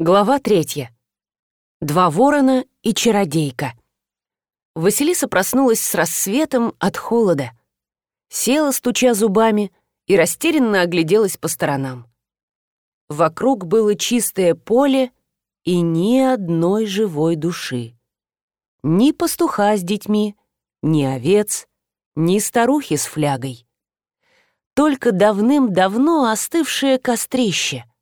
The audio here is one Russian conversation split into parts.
Глава третья. Два ворона и чародейка. Василиса проснулась с рассветом от холода. Села, стуча зубами, и растерянно огляделась по сторонам. Вокруг было чистое поле и ни одной живой души. Ни пастуха с детьми, ни овец, ни старухи с флягой. Только давным-давно остывшее кострище —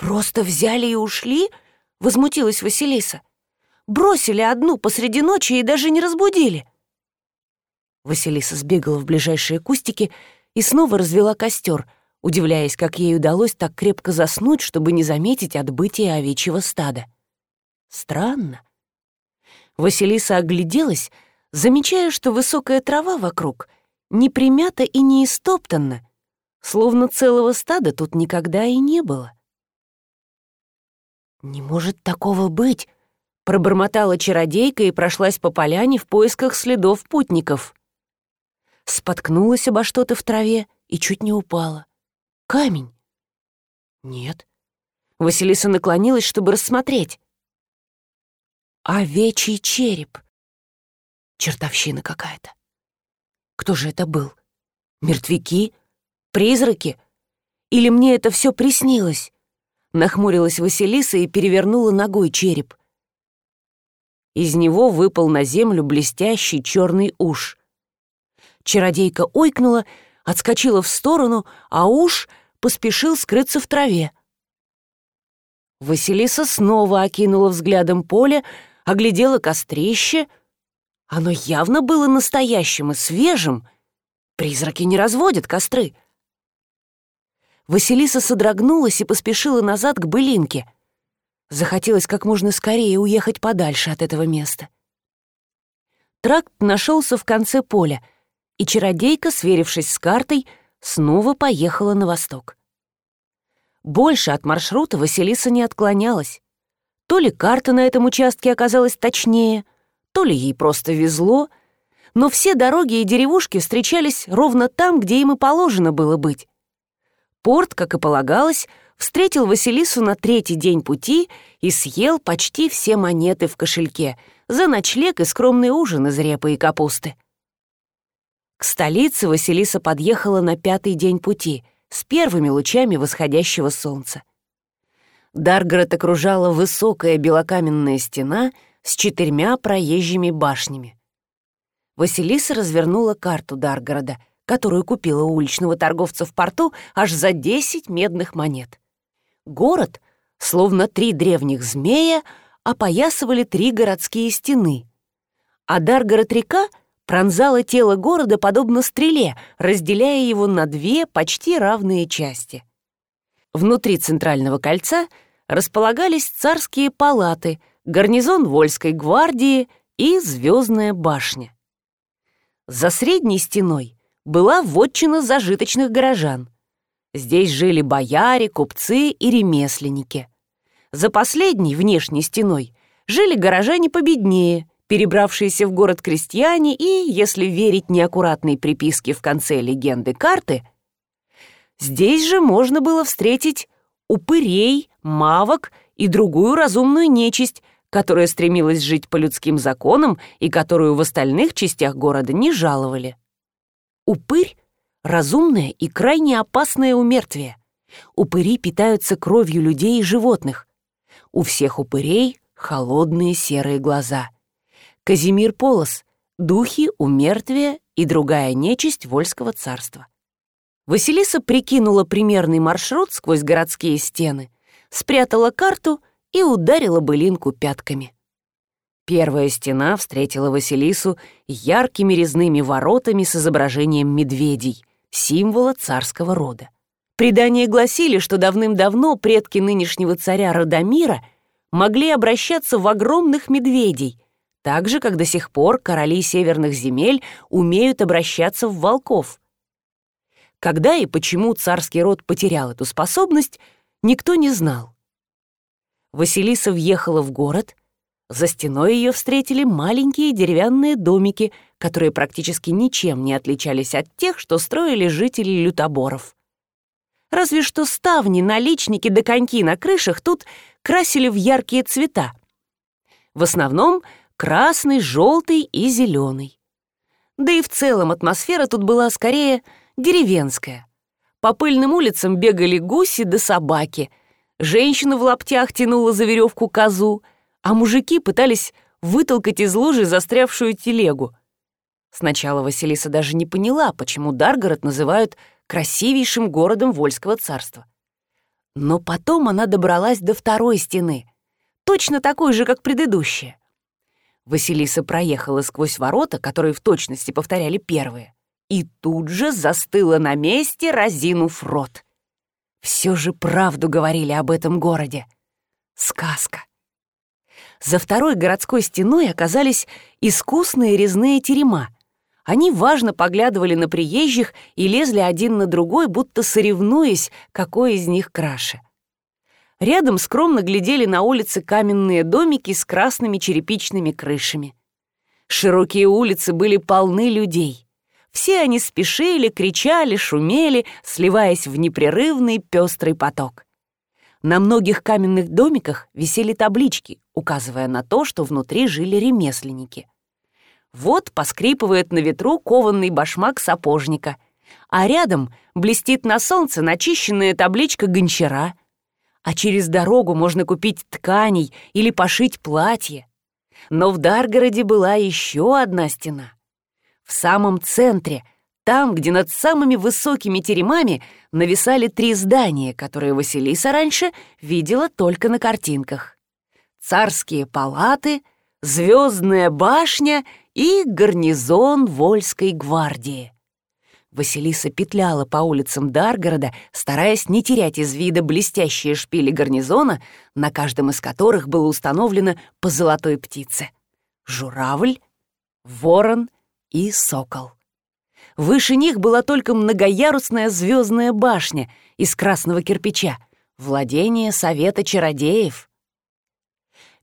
«Просто взяли и ушли?» — возмутилась Василиса. «Бросили одну посреди ночи и даже не разбудили». Василиса сбегала в ближайшие кустики и снова развела костер, удивляясь, как ей удалось так крепко заснуть, чтобы не заметить отбытие овечьего стада. Странно. Василиса огляделась, замечая, что высокая трава вокруг не примята и не истоптана, словно целого стада тут никогда и не было. «Не может такого быть!» — пробормотала чародейка и прошлась по поляне в поисках следов путников. Споткнулась обо что-то в траве и чуть не упала. «Камень?» «Нет». Василиса наклонилась, чтобы рассмотреть. «Овечий череп!» Чертовщина какая-то. Кто же это был? Мертвяки? Призраки? Или мне это все приснилось? Нахмурилась Василиса и перевернула ногой череп. Из него выпал на землю блестящий черный уж. Чародейка ойкнула, отскочила в сторону, а уж поспешил скрыться в траве. Василиса снова окинула взглядом поле, оглядела кострище. Оно явно было настоящим и свежим. Призраки не разводят костры. Василиса содрогнулась и поспешила назад к былинке. Захотелось как можно скорее уехать подальше от этого места. Тракт нашелся в конце поля, и чародейка, сверившись с картой, снова поехала на восток. Больше от маршрута Василиса не отклонялась. То ли карта на этом участке оказалась точнее, то ли ей просто везло, но все дороги и деревушки встречались ровно там, где им и положено было быть. Порт, как и полагалось, встретил Василису на третий день пути и съел почти все монеты в кошельке за ночлег и скромный ужин из репы и капусты. К столице Василиса подъехала на пятый день пути с первыми лучами восходящего солнца. Даргород окружала высокая белокаменная стена с четырьмя проезжими башнями. Василиса развернула карту Даргорода — которую купила у уличного торговца в порту аж за 10 медных монет. Город, словно три древних змея, опоясывали три городские стены. А Даргород-река пронзала тело города подобно стреле, разделяя его на две почти равные части. Внутри центрального кольца располагались царские палаты, гарнизон Вольской гвардии и Звездная башня. За средней стеной была вотчина зажиточных горожан. Здесь жили бояре, купцы и ремесленники. За последней, внешней стеной, жили горожане победнее, перебравшиеся в город крестьяне и, если верить неаккуратной приписке в конце легенды карты, здесь же можно было встретить упырей, мавок и другую разумную нечисть, которая стремилась жить по людским законам и которую в остальных частях города не жаловали. Упырь — разумное и крайне опасное умертвие. Упыри питаются кровью людей и животных. У всех упырей холодные серые глаза. Казимир Полос — духи, умертвия и другая нечисть Вольского царства. Василиса прикинула примерный маршрут сквозь городские стены, спрятала карту и ударила былинку пятками. Первая стена встретила Василису яркими резными воротами с изображением медведей, символа царского рода. Предания гласили, что давным-давно предки нынешнего царя Радомира могли обращаться в огромных медведей, так же, как до сих пор короли северных земель умеют обращаться в волков. Когда и почему царский род потерял эту способность, никто не знал. Василиса въехала в город, за стеной ее встретили маленькие деревянные домики, которые практически ничем не отличались от тех, что строили жители лютоборов. Разве что ставни, наличники да коньки на крышах тут красили в яркие цвета. В основном красный, желтый и зеленый. Да и в целом атмосфера тут была скорее деревенская. По пыльным улицам бегали гуси да собаки. Женщина в лаптях тянула за веревку козу, а мужики пытались вытолкать из лужи застрявшую телегу. Сначала Василиса даже не поняла, почему Даргород называют красивейшим городом Вольского царства. Но потом она добралась до второй стены, точно такой же, как предыдущая. Василиса проехала сквозь ворота, которые в точности повторяли первые, и тут же застыла на месте, разинув рот. Все же правду говорили об этом городе. Сказка. За второй городской стеной оказались искусные резные терема. Они важно поглядывали на приезжих и лезли один на другой, будто соревнуясь, какой из них краше. Рядом скромно глядели на улице каменные домики с красными черепичными крышами. Широкие улицы были полны людей. Все они спешили, кричали, шумели, сливаясь в непрерывный пестрый поток. На многих каменных домиках висели таблички, указывая на то, что внутри жили ремесленники. Вот поскрипывает на ветру кованный башмак сапожника, а рядом блестит на солнце начищенная табличка гончара — а через дорогу можно купить тканей или пошить платье. Но в Даргороде была еще одна стена. В самом центре, там, где над самыми высокими теремами нависали три здания, которые Василиса раньше видела только на картинках. Царские палаты, звездная башня и гарнизон Вольской гвардии. Василиса петляла по улицам Даргорода, стараясь не терять из вида блестящие шпили гарнизона, на каждом из которых было установлено по золотой птице. Журавль, ворон и сокол. Выше них была только многоярусная звездная башня из красного кирпича, владение Совета чародеев.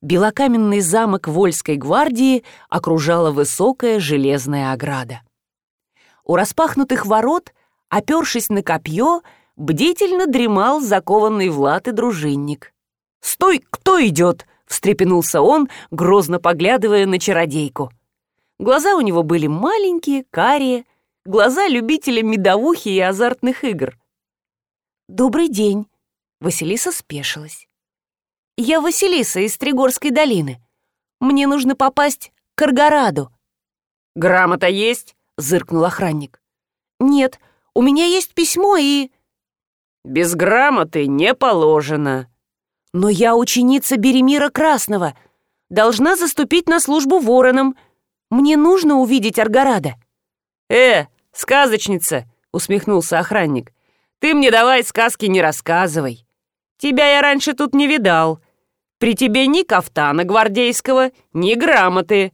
Белокаменный замок Вольской гвардии окружала высокая железная ограда. У распахнутых ворот, опершись на копье, бдительно дремал закованный в латы дружинник. «Стой, кто идет?» — встрепенулся он, грозно поглядывая на чародейку. Глаза у него были маленькие, карие, глаза любителя медовухи и азартных игр. «Добрый день!» — Василиса спешилась. «Я Василиса из Тригорской долины. Мне нужно попасть к Аргораду». «Грамота есть?» — зыркнул охранник. «Нет, у меня есть письмо и...» «Без грамоты не положено». «Но я ученица Беремира Красного. Должна заступить на службу вороном. Мне нужно увидеть Аргарада». «Э, сказочница!» — усмехнулся охранник. «Ты мне давай сказки не рассказывай. Тебя я раньше тут не видал. При тебе ни кафтана гвардейского, ни грамоты.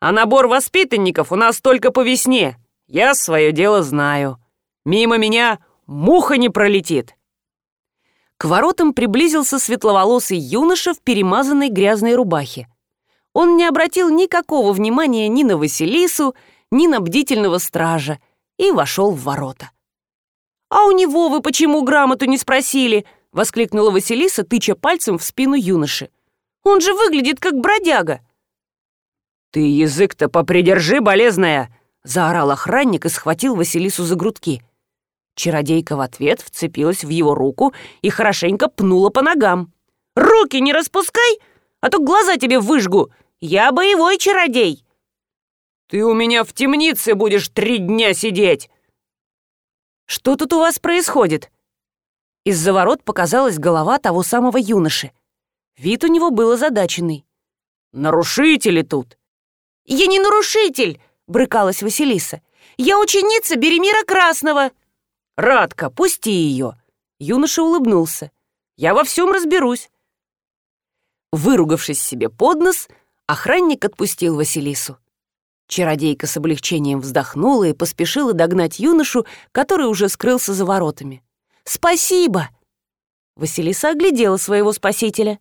А набор воспитанников у нас только по весне. Я свое дело знаю. Мимо меня муха не пролетит». К воротам приблизился светловолосый юноша в перемазанной грязной рубахе. Он не обратил никакого внимания ни на Василису, ни на бдительного стража и вошел в ворота. «А у него вы почему грамоту не спросили?» — воскликнула Василиса, тыча пальцем в спину юноши. «Он же выглядит как бродяга!» «Ты язык-то попридержи, болезная!» — заорал охранник и схватил Василису за грудки. Чародейка в ответ вцепилась в его руку и хорошенько пнула по ногам. «Руки не распускай, а то глаза тебе выжгу! Я боевой чародей!» «Ты у меня в темнице будешь три дня сидеть!» «Что тут у вас происходит?» Из-за ворот показалась голова того самого юноши. Вид у него был озадаченный. «Нарушители тут!» «Я не нарушитель!» — брыкалась Василиса. «Я ученица Беремира Красного!» «Радка, пусти ее!» Юноша улыбнулся. «Я во всем разберусь!» Выругавшись себе под нос, охранник отпустил Василису. Чародейка с облегчением вздохнула и поспешила догнать юношу, который уже скрылся за воротами. «Спасибо!» Василиса оглядела своего спасителя.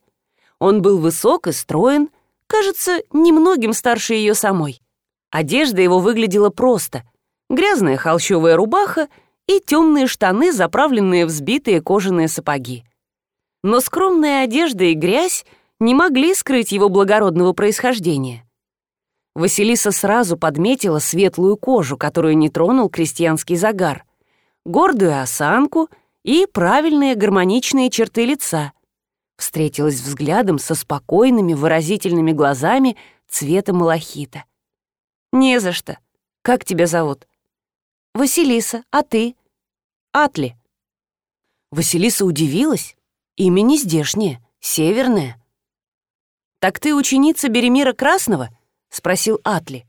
Он был высок и строен, Кажется, немногим старше ее самой. Одежда его выглядела просто. Грязная холщовая рубаха и темные штаны, заправленные в сбитые кожаные сапоги. Но скромная одежда и грязь не могли скрыть его благородного происхождения. Василиса сразу подметила светлую кожу, которую не тронул крестьянский загар, гордую осанку и правильные гармоничные черты лица. Встретилась взглядом со спокойными выразительными глазами цвета малахита. «Не за что. Как тебя зовут?» «Василиса, а ты?» «Атли». Василиса удивилась. Имя не здешнее, северное. «Так ты ученица Беремира Красного?» — спросил Атли.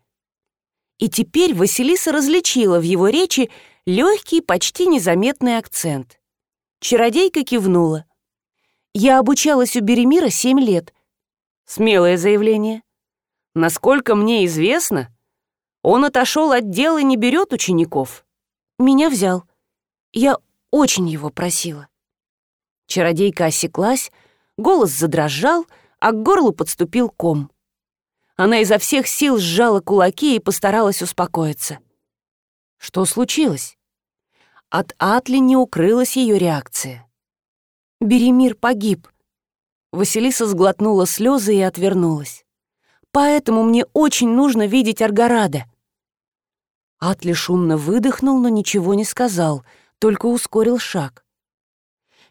И теперь Василиса различила в его речи легкий, почти незаметный акцент. Чародейка кивнула. «Я обучалась у Беремира семь лет». Смелое заявление. Насколько мне известно, он отошел от дела и не берет учеников. Меня взял. Я очень его просила. Чародейка осеклась, голос задрожал, а к горлу подступил ком. Она изо всех сил сжала кулаки и постаралась успокоиться. Что случилось? От Атли не укрылась ее реакция. Беремир погиб. Василиса сглотнула слезы и отвернулась. Поэтому мне очень нужно видеть Аргарада. Атли шумно выдохнул, но ничего не сказал, только ускорил шаг.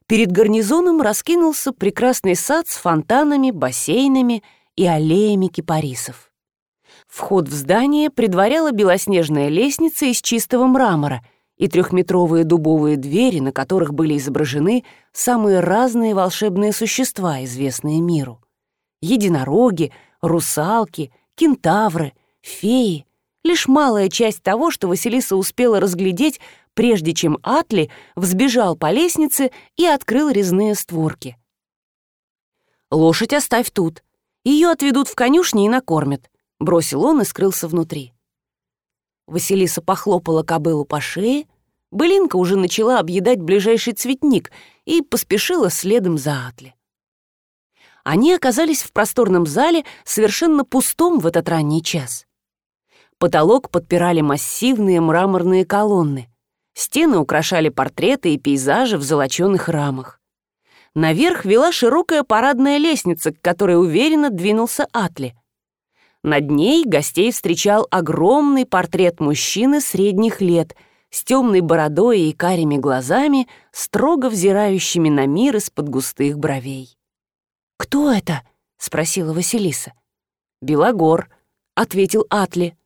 Перед гарнизоном раскинулся прекрасный сад с фонтанами, бассейнами и аллеями кипарисов. Вход в здание предваряла белоснежная лестница из чистого мрамора и трехметровые дубовые двери, на которых были изображены самые разные волшебные существа, известные миру. Единороги, русалки, кентавры, феи — лишь малая часть того, что Василиса успела разглядеть, прежде чем Атли взбежал по лестнице и открыл резные створки. «Лошадь оставь тут. Ее отведут в конюшни и накормят», — бросил он и скрылся внутри. Василиса похлопала кобылу по шее, былинка уже начала объедать ближайший цветник и поспешила следом за Атли они оказались в просторном зале, совершенно пустом в этот ранний час. Потолок подпирали массивные мраморные колонны. Стены украшали портреты и пейзажи в золочёных рамах. Наверх вела широкая парадная лестница, к которой уверенно двинулся Атли. Над ней гостей встречал огромный портрет мужчины средних лет с темной бородой и карими глазами, строго взирающими на мир из-под густых бровей. «Кто это?» — спросила Василиса. «Белогор», — ответил Атли.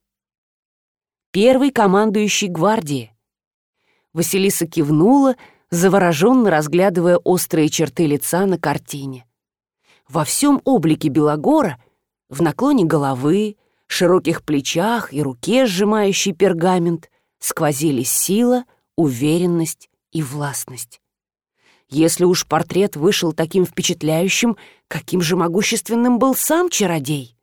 «Первый командующий гвардии». Василиса кивнула, завороженно разглядывая острые черты лица на картине. Во всем облике Белогора, в наклоне головы, широких плечах и руке, сжимающей пергамент, сквозили сила, уверенность и властность. Если уж портрет вышел таким впечатляющим, каким же могущественным был сам чародей?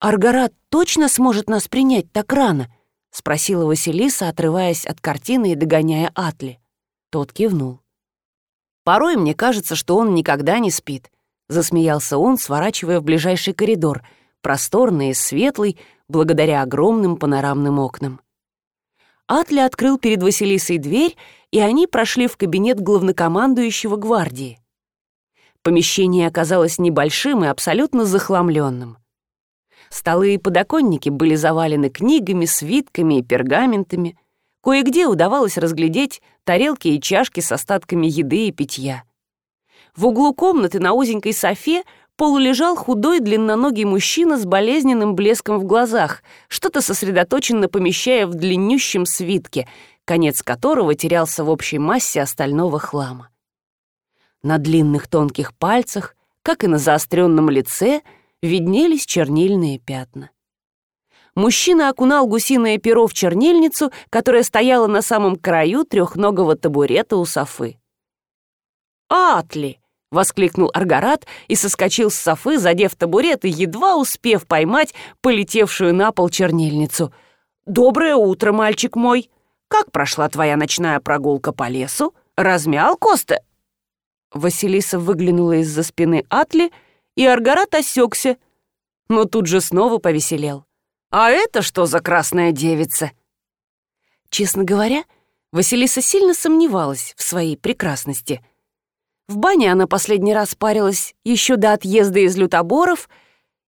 «Аргарат точно сможет нас принять так рано?» — спросила Василиса, отрываясь от картины и догоняя Атли. Тот кивнул. «Порой мне кажется, что он никогда не спит», — засмеялся он, сворачивая в ближайший коридор, просторный и светлый, благодаря огромным панорамным окнам. Атли открыл перед Василисой дверь и они прошли в кабинет главнокомандующего гвардии. Помещение оказалось небольшим и абсолютно захламленным. Столы и подоконники были завалены книгами, свитками и пергаментами. Кое-где удавалось разглядеть тарелки и чашки с остатками еды и питья. В углу комнаты на узенькой софе полулежал худой длинноногий мужчина с болезненным блеском в глазах, что-то сосредоточенно помещая в длиннющем свитке — конец которого терялся в общей массе остального хлама. На длинных тонких пальцах, как и на заостренном лице, виднелись чернильные пятна. Мужчина окунал гусиное перо в чернильницу, которая стояла на самом краю трехногого табурета у Софы. «Атли!» — воскликнул Аргарат и соскочил с Софы, задев табурет и едва успев поймать полетевшую на пол чернильницу. «Доброе утро, мальчик мой!» Как прошла твоя ночная прогулка по лесу? Размял Коста?» Василиса выглянула из-за спины Атли, и Аргарат осекся, но тут же снова повеселел. «А это что за красная девица?» Честно говоря, Василиса сильно сомневалась в своей прекрасности. В бане она последний раз парилась еще до отъезда из лютоборов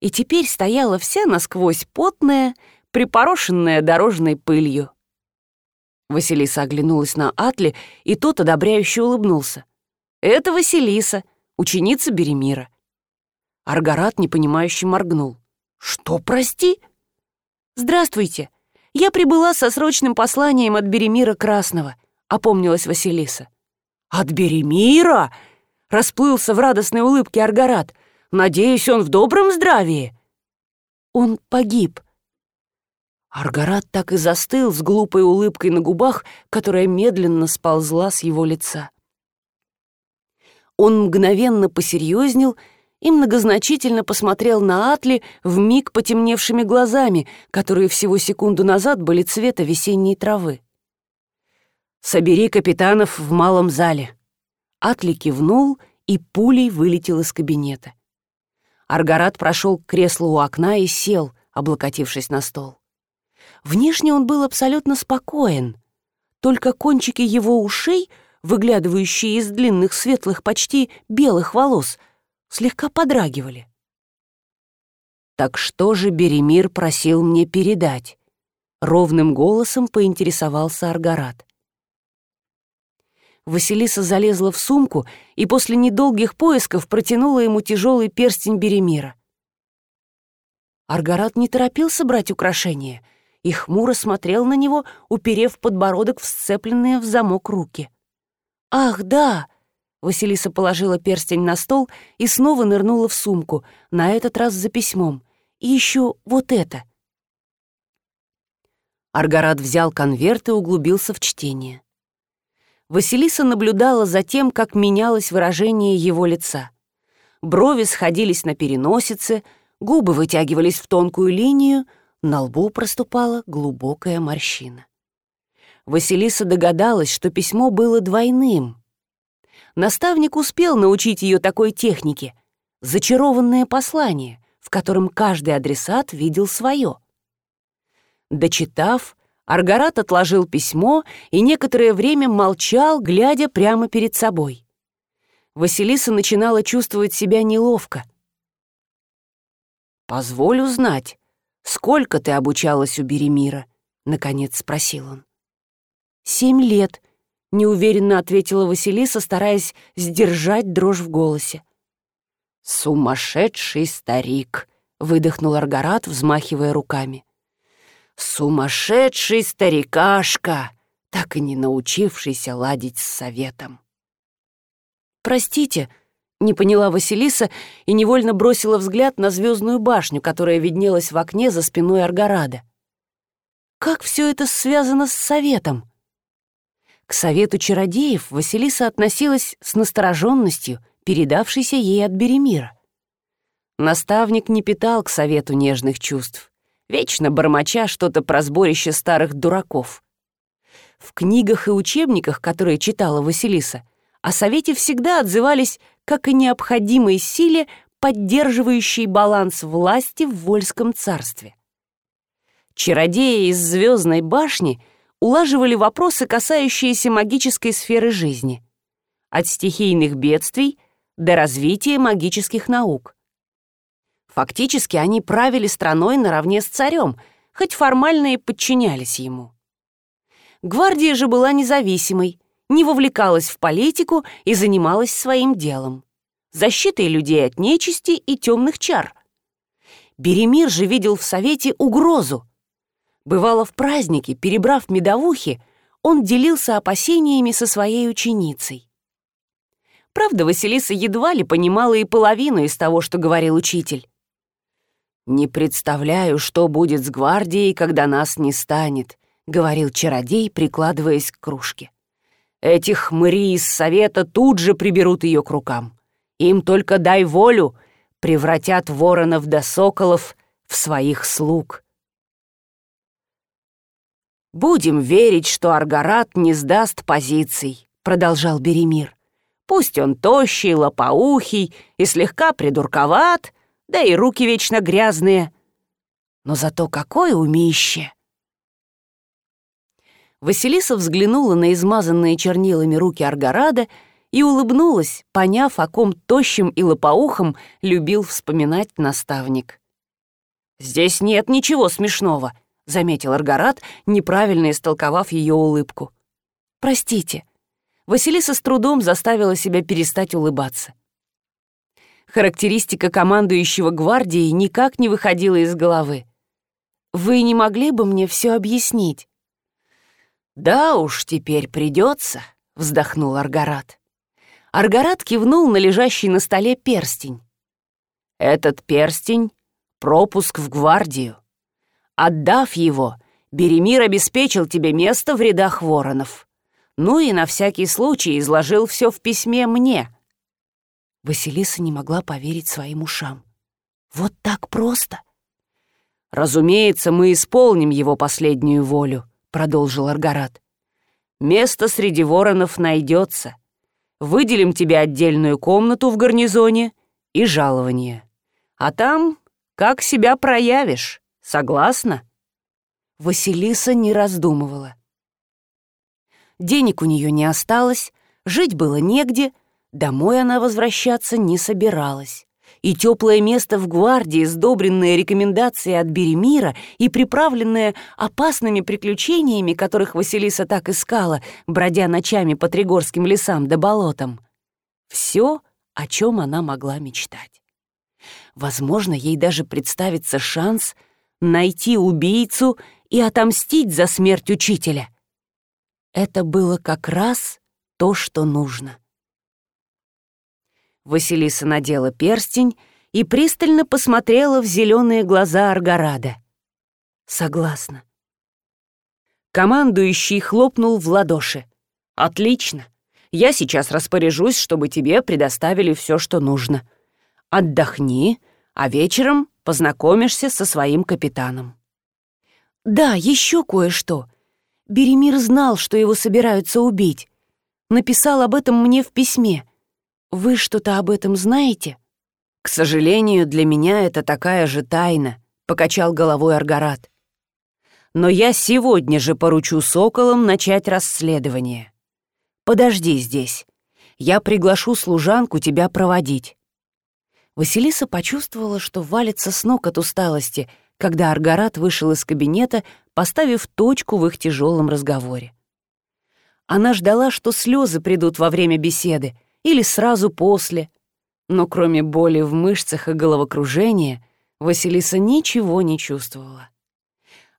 и теперь стояла вся насквозь потная, припорошенная дорожной пылью. Василиса оглянулась на Атли, и тот одобряюще улыбнулся. «Это Василиса, ученица Беремира». Аргарат непонимающе моргнул. «Что, прости?» «Здравствуйте. Я прибыла со срочным посланием от Беремира Красного», — опомнилась Василиса. «От Беремира?» — расплылся в радостной улыбке Аргарат. «Надеюсь, он в добром здравии?» «Он погиб». Аргарат так и застыл с глупой улыбкой на губах, которая медленно сползла с его лица. Он мгновенно посерьезнел и многозначительно посмотрел на Атли в миг потемневшими глазами, которые всего секунду назад были цвета весенней травы. «Собери капитанов в малом зале». Атли кивнул и пулей вылетел из кабинета. Аргарат прошел к креслу у окна и сел, облокотившись на стол. Внешне он был абсолютно спокоен, только кончики его ушей, выглядывающие из длинных светлых почти белых волос — слегка подрагивали. «Так что же Беремир просил мне передать?» Ровным голосом поинтересовался Аргарат. Василиса залезла в сумку и после недолгих поисков протянула ему тяжелый перстень Беремира. Аргарат не торопился брать украшение и хмуро смотрел на него, уперев подбородок в сцепленные в замок руки. «Ах, да!» Василиса положила перстень на стол и снова нырнула в сумку, на этот раз за письмом. И еще вот это. Аргарат взял конверт и углубился в чтение. Василиса наблюдала за тем, как менялось выражение его лица. Брови сходились на переносице, губы вытягивались в тонкую линию, на лбу проступала глубокая морщина. Василиса догадалась, что письмо было двойным — наставник успел научить ее такой технике — зачарованное послание, в котором каждый адресат видел свое. Дочитав, Аргарат отложил письмо и некоторое время молчал, глядя прямо перед собой. Василиса начинала чувствовать себя неловко. «Позволь узнать, сколько ты обучалась у Беремира?» — наконец спросил он. «Семь лет», неуверенно ответила Василиса, стараясь сдержать дрожь в голосе. «Сумасшедший старик!» — выдохнул Аргарат, взмахивая руками. «Сумасшедший старикашка!» так и не научившийся ладить с советом. «Простите», — не поняла Василиса и невольно бросила взгляд на звездную башню, которая виднелась в окне за спиной Аргарада. «Как все это связано с советом?» К совету чародеев Василиса относилась с настороженностью, передавшейся ей от Беремира. Наставник не питал к совету нежных чувств, вечно бормоча что-то про сборище старых дураков. В книгах и учебниках, которые читала Василиса, о совете всегда отзывались как о необходимой силе, поддерживающей баланс власти в Вольском царстве. Чародеи из Звездной башни — улаживали вопросы, касающиеся магической сферы жизни, от стихийных бедствий до развития магических наук. Фактически они правили страной наравне с царем, хоть формально и подчинялись ему. Гвардия же была независимой, не вовлекалась в политику и занималась своим делом — защитой людей от нечисти и темных чар. Беремир же видел в Совете угрозу — Бывало, в празднике, перебрав медовухи, он делился опасениями со своей ученицей. Правда, Василиса едва ли понимала и половину из того, что говорил учитель. «Не представляю, что будет с гвардией, когда нас не станет», — говорил чародей, прикладываясь к кружке. «Эти хмыри из совета тут же приберут ее к рукам. Им только дай волю, превратят воронов до соколов в своих слуг». «Будем верить, что Аргарат не сдаст позиций», — продолжал Беремир. «Пусть он тощий, лопоухий и слегка придурковат, да и руки вечно грязные. Но зато какое умище!» Василиса взглянула на измазанные чернилами руки Аргарада и улыбнулась, поняв, о ком тощим и лопоухом любил вспоминать наставник. «Здесь нет ничего смешного», — заметил Аргарат, неправильно истолковав ее улыбку. «Простите». Василиса с трудом заставила себя перестать улыбаться. Характеристика командующего гвардией никак не выходила из головы. «Вы не могли бы мне все объяснить?» «Да уж, теперь придется», — вздохнул Аргарат. Аргарат кивнул на лежащий на столе перстень. «Этот перстень — пропуск в гвардию. Отдав его, Беремир обеспечил тебе место в рядах воронов. Ну и на всякий случай изложил все в письме мне». Василиса не могла поверить своим ушам. «Вот так просто?» «Разумеется, мы исполним его последнюю волю», продолжил Аргарат. «Место среди воронов найдется. Выделим тебе отдельную комнату в гарнизоне и жалование. А там как себя проявишь. Согласна?» Василиса не раздумывала. Денег у нее не осталось, жить было негде, домой она возвращаться не собиралась и теплое место в гвардии, сдобренное рекомендацией от Беремира и приправленное опасными приключениями, которых Василиса так искала, бродя ночами по Тригорским лесам да болотам. Все, о чем она могла мечтать. Возможно, ей даже представится шанс найти убийцу и отомстить за смерть учителя. Это было как раз то, что нужно. Василиса надела перстень и пристально посмотрела в зеленые глаза Аргарада. «Согласна». Командующий хлопнул в ладоши. «Отлично. Я сейчас распоряжусь, чтобы тебе предоставили все, что нужно. Отдохни, а вечером познакомишься со своим капитаном». «Да, еще кое-что. Беремир знал, что его собираются убить. Написал об этом мне в письме. Вы что-то об этом знаете? К сожалению, для меня это такая же тайна, покачал головой Аргарат. Но я сегодня же поручу соколам начать расследование. Подожди здесь. Я приглашу служанку тебя проводить. Василиса почувствовала, что валится с ног от усталости, когда Аргарат вышел из кабинета, поставив точку в их тяжелом разговоре. Она ждала, что слезы придут во время беседы, или сразу после. Но кроме боли в мышцах и головокружения, Василиса ничего не чувствовала.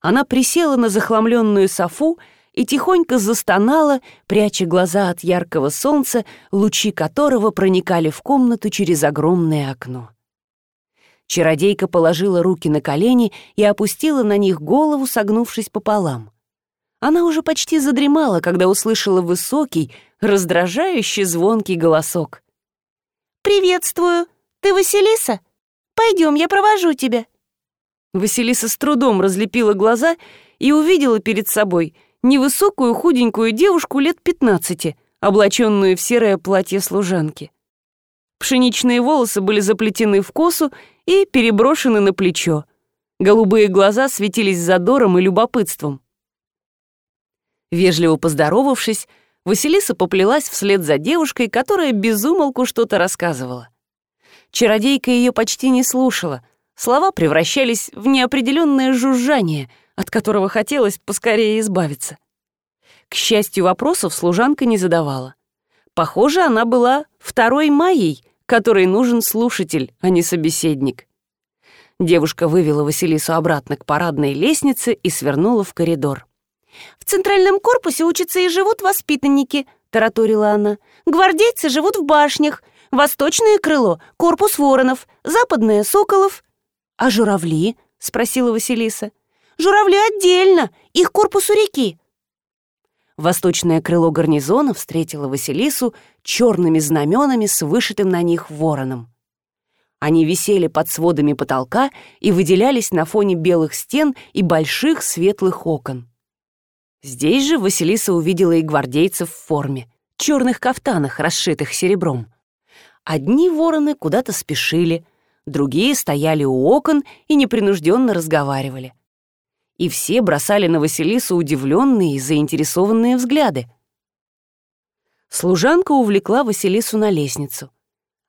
Она присела на захламленную софу и тихонько застонала, пряча глаза от яркого солнца, лучи которого проникали в комнату через огромное окно. Чародейка положила руки на колени и опустила на них голову, согнувшись пополам. Она уже почти задремала, когда услышала высокий, раздражающий звонкий голосок. «Приветствую! Ты Василиса? Пойдем, я провожу тебя!» Василиса с трудом разлепила глаза и увидела перед собой невысокую худенькую девушку лет пятнадцати, облаченную в серое платье служанки. Пшеничные волосы были заплетены в косу и переброшены на плечо. Голубые глаза светились задором и любопытством. Вежливо поздоровавшись, Василиса поплелась вслед за девушкой, которая безумолку что-то рассказывала. Чародейка ее почти не слушала, слова превращались в неопределенное жужжание, от которого хотелось поскорее избавиться. К счастью, вопросов служанка не задавала. Похоже, она была второй Майей, которой нужен слушатель, а не собеседник. Девушка вывела Василису обратно к парадной лестнице и свернула в коридор. «В центральном корпусе учатся и живут воспитанники», — тараторила она. «Гвардейцы живут в башнях. Восточное крыло — корпус воронов, западное — соколов». «А журавли?» — спросила Василиса. «Журавли отдельно, их корпус у реки». Восточное крыло гарнизона встретило Василису черными знаменами с вышитым на них вороном. Они висели под сводами потолка и выделялись на фоне белых стен и больших светлых окон. Здесь же Василиса увидела и гвардейцев в форме, черных кафтанах, расшитых серебром. Одни вороны куда-то спешили, другие стояли у окон и непринужденно разговаривали. И все бросали на Василису удивленные и заинтересованные взгляды. Служанка увлекла Василису на лестницу.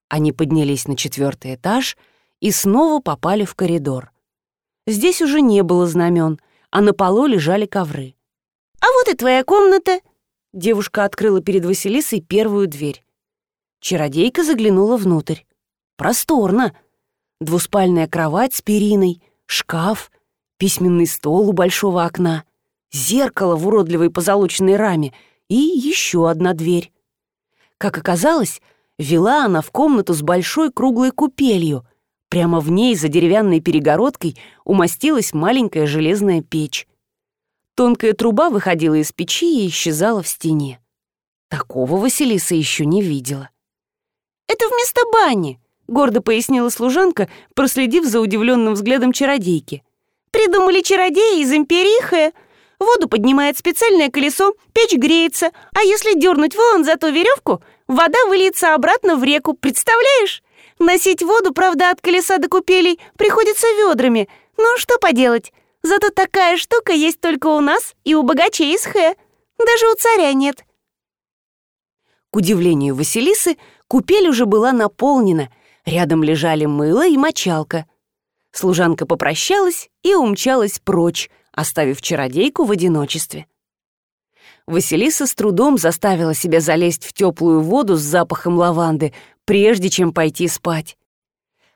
Они поднялись на четвертый этаж и снова попали в коридор. Здесь уже не было знамен, а на полу лежали ковры. «А вот и твоя комната!» Девушка открыла перед Василисой первую дверь. Чародейка заглянула внутрь. Просторно. Двуспальная кровать с периной, шкаф, письменный стол у большого окна, зеркало в уродливой позолоченной раме и еще одна дверь. Как оказалось, вела она в комнату с большой круглой купелью. Прямо в ней за деревянной перегородкой умостилась маленькая железная печь. Тонкая труба выходила из печи и исчезала в стене. Такого Василиса еще не видела. «Это вместо бани», — гордо пояснила служанка, проследив за удивленным взглядом чародейки. «Придумали чародеи из империи Воду поднимает специальное колесо, печь греется, а если дернуть вон за ту веревку, вода выльется обратно в реку, представляешь? Носить воду, правда, от колеса до купелей приходится ведрами. Ну, что поделать? Зато такая штука есть только у нас и у богачей из Хэ. Даже у царя нет. К удивлению Василисы, Купель уже была наполнена, рядом лежали мыло и мочалка. Служанка попрощалась и умчалась прочь, оставив чародейку в одиночестве. Василиса с трудом заставила себя залезть в теплую воду с запахом лаванды, прежде чем пойти спать.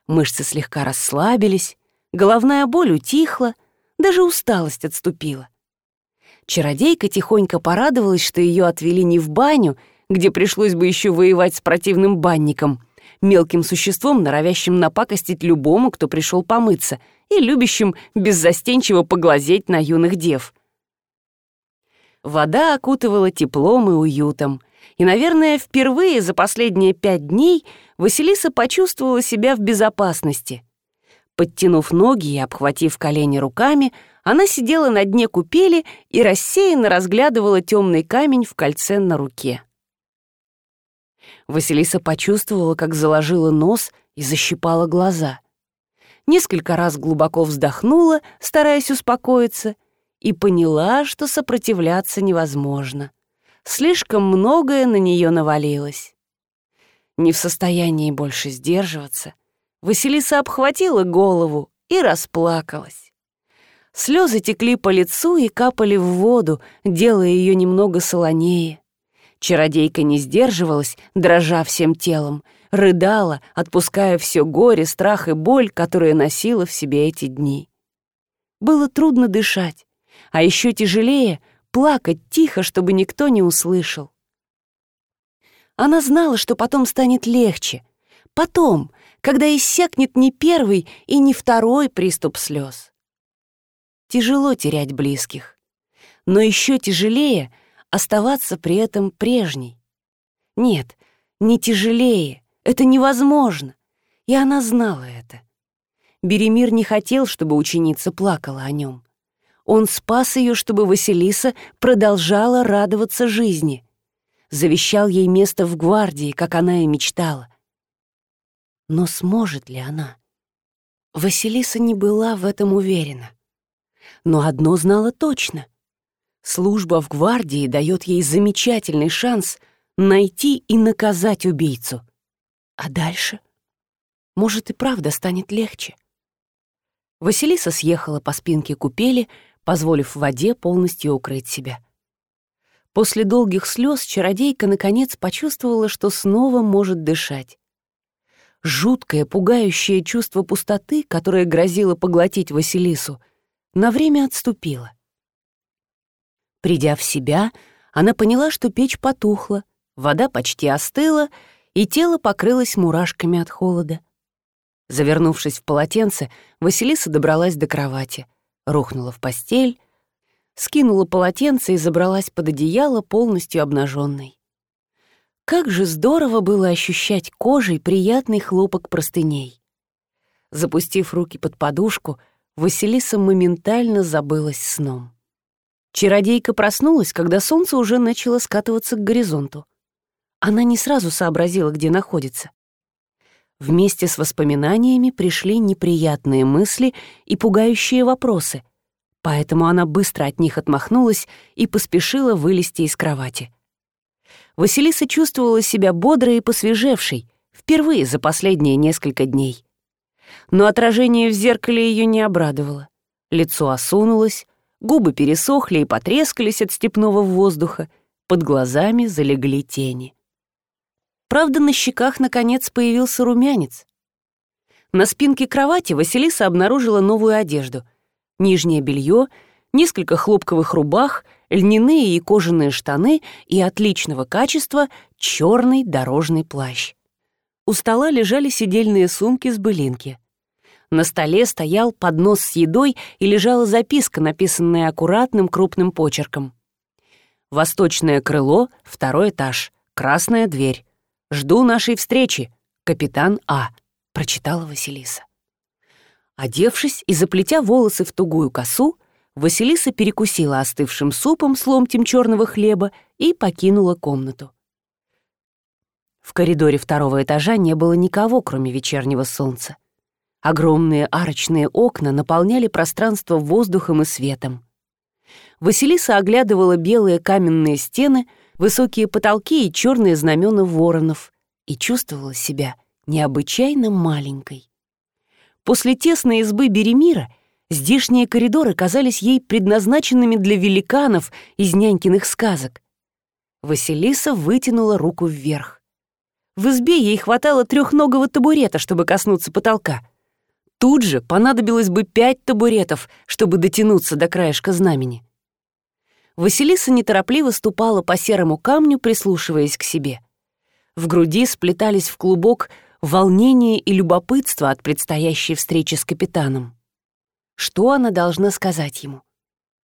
Мышцы слегка расслабились, головная боль утихла, даже усталость отступила. Чародейка тихонько порадовалась, что ее отвели не в баню, где пришлось бы еще воевать с противным банником, мелким существом, норовящим напакостить любому, кто пришел помыться, и любящим беззастенчиво поглазеть на юных дев. Вода окутывала теплом и уютом, и, наверное, впервые за последние пять дней Василиса почувствовала себя в безопасности. Подтянув ноги и обхватив колени руками, она сидела на дне купели и рассеянно разглядывала темный камень в кольце на руке. Василиса почувствовала, как заложила нос и защипала глаза. Несколько раз глубоко вздохнула, стараясь успокоиться, и поняла, что сопротивляться невозможно. Слишком многое на нее навалилось. Не в состоянии больше сдерживаться, Василиса обхватила голову и расплакалась. Слезы текли по лицу и капали в воду, делая ее немного солонее. Чародейка не сдерживалась, дрожа всем телом, рыдала, отпуская все горе, страх и боль, которые носила в себе эти дни. Было трудно дышать, а еще тяжелее плакать тихо, чтобы никто не услышал. Она знала, что потом станет легче. Потом, когда иссякнет не первый и не второй приступ слез. Тяжело терять близких. Но еще тяжелее оставаться при этом прежней. Нет, не тяжелее, это невозможно. И она знала это. Беремир не хотел, чтобы ученица плакала о нем. Он спас ее, чтобы Василиса продолжала радоваться жизни. Завещал ей место в гвардии, как она и мечтала. Но сможет ли она? Василиса не была в этом уверена. Но одно знала точно. Служба в гвардии дает ей замечательный шанс найти и наказать убийцу. А дальше? Может, и правда станет легче. Василиса съехала по спинке купели, позволив воде полностью укрыть себя. После долгих слез чародейка наконец почувствовала, что снова может дышать. Жуткое, пугающее чувство пустоты, которое грозило поглотить Василису, на время отступило. Придя в себя, она поняла, что печь потухла, вода почти остыла, и тело покрылось мурашками от холода. Завернувшись в полотенце, Василиса добралась до кровати, рухнула в постель, скинула полотенце и забралась под одеяло полностью обнаженной. Как же здорово было ощущать кожей приятный хлопок простыней. Запустив руки под подушку, Василиса моментально забылась сном. Чародейка проснулась, когда солнце уже начало скатываться к горизонту. Она не сразу сообразила, где находится. Вместе с воспоминаниями пришли неприятные мысли и пугающие вопросы. Поэтому она быстро от них отмахнулась и поспешила вылезти из кровати. Василиса чувствовала себя бодрой и посвежевшей, впервые за последние несколько дней. Но отражение в зеркале ее не обрадовало. Лицо осунулось, губы пересохли и потрескались от степного воздуха, под глазами залегли тени. Правда, на щеках, наконец, появился румянец. На спинке кровати Василиса обнаружила новую одежду. Нижнее белье, несколько хлопковых рубах, льняные и кожаные штаны и отличного качества черный дорожный плащ. У стола лежали сидельные сумки с былинки. На столе стоял поднос с едой и лежала записка, написанная аккуратным крупным почерком. «Восточное крыло, второй этаж, красная дверь. Жду нашей встречи, капитан А», — прочитала Василиса. Одевшись и заплетя волосы в тугую косу, Василиса перекусила остывшим супом с ломтем черного хлеба и покинула комнату. В коридоре второго этажа не было никого, кроме вечернего солнца. Огромные арочные окна наполняли пространство воздухом и светом. Василиса оглядывала белые каменные стены, высокие потолки и черные знамена воронов и чувствовала себя необычайно маленькой. После тесной избы Беремира здешние коридоры казались ей предназначенными для великанов из нянькиных сказок. Василиса вытянула руку вверх. В избе ей хватало трехногого табурета, чтобы коснуться потолка — Тут же понадобилось бы пять табуретов, чтобы дотянуться до краешка знамени. Василиса неторопливо ступала по серому камню, прислушиваясь к себе. В груди сплетались в клубок волнение и любопытство от предстоящей встречи с капитаном. Что она должна сказать ему?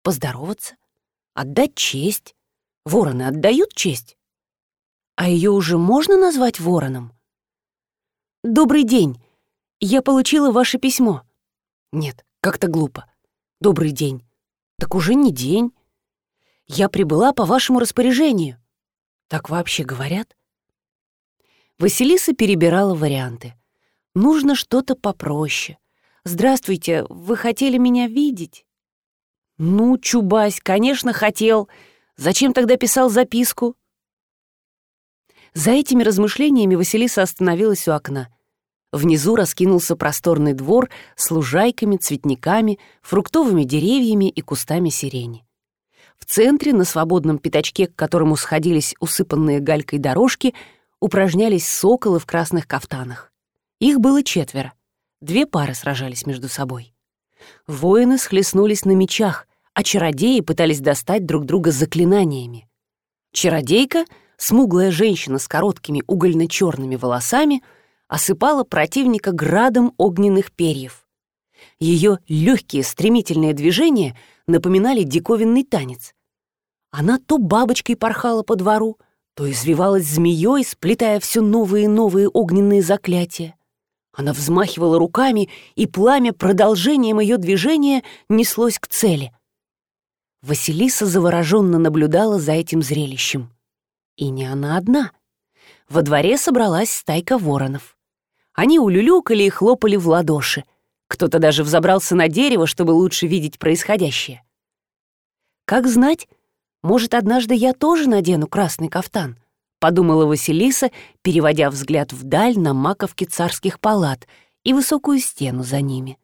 Поздороваться? Отдать честь? Вороны отдают честь? А ее уже можно назвать вороном? «Добрый день!» «Я получила ваше письмо». «Нет, как-то глупо. Добрый день». «Так уже не день. Я прибыла по вашему распоряжению». «Так вообще говорят?» Василиса перебирала варианты. «Нужно что-то попроще. Здравствуйте, вы хотели меня видеть?» «Ну, Чубась, конечно, хотел. Зачем тогда писал записку?» За этими размышлениями Василиса остановилась у окна. Внизу раскинулся просторный двор с лужайками, цветниками, фруктовыми деревьями и кустами сирени. В центре, на свободном пятачке, к которому сходились усыпанные галькой дорожки, упражнялись соколы в красных кафтанах. Их было четверо. Две пары сражались между собой. Воины схлестнулись на мечах, а чародеи пытались достать друг друга заклинаниями. Чародейка, смуглая женщина с короткими угольно-черными волосами — осыпала противника градом огненных перьев. Ее легкие стремительные движения напоминали диковинный танец. Она то бабочкой порхала по двору, то извивалась змеей, сплетая все новые и новые огненные заклятия. Она взмахивала руками, и пламя продолжением ее движения неслось к цели. Василиса завороженно наблюдала за этим зрелищем. И не она одна. Во дворе собралась стайка воронов. Они улюлюкали и хлопали в ладоши. Кто-то даже взобрался на дерево, чтобы лучше видеть происходящее. «Как знать, может, однажды я тоже надену красный кафтан», — подумала Василиса, переводя взгляд вдаль на маковки царских палат и высокую стену за ними.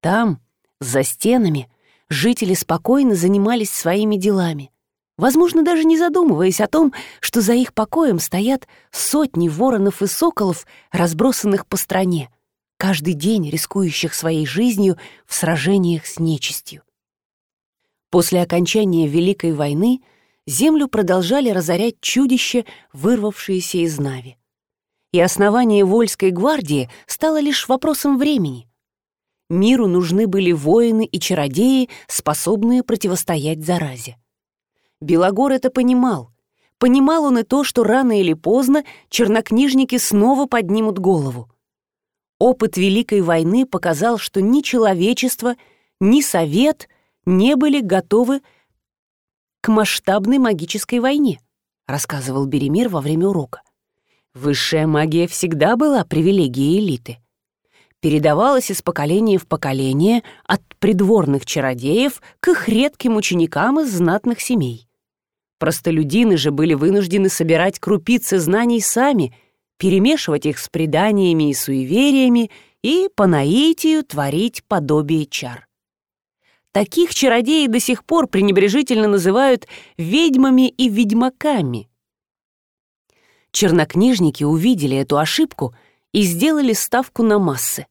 Там, за стенами, жители спокойно занимались своими делами — возможно, даже не задумываясь о том, что за их покоем стоят сотни воронов и соколов, разбросанных по стране, каждый день рискующих своей жизнью в сражениях с нечистью. После окончания Великой войны землю продолжали разорять чудища, вырвавшиеся из Нави. И основание Вольской гвардии стало лишь вопросом времени. Миру нужны были воины и чародеи, способные противостоять заразе. Белогор это понимал. Понимал он и то, что рано или поздно чернокнижники снова поднимут голову. Опыт Великой войны показал, что ни человечество, ни Совет не были готовы к масштабной магической войне, рассказывал Беремир во время урока. Высшая магия всегда была привилегией элиты. передавалось из поколения в поколение от придворных чародеев к их редким ученикам из знатных семей. Простолюдины же были вынуждены собирать крупицы знаний сами, перемешивать их с преданиями и суевериями и по наитию творить подобие чар. Таких чародеи до сих пор пренебрежительно называют ведьмами и ведьмаками. Чернокнижники увидели эту ошибку и сделали ставку на массы.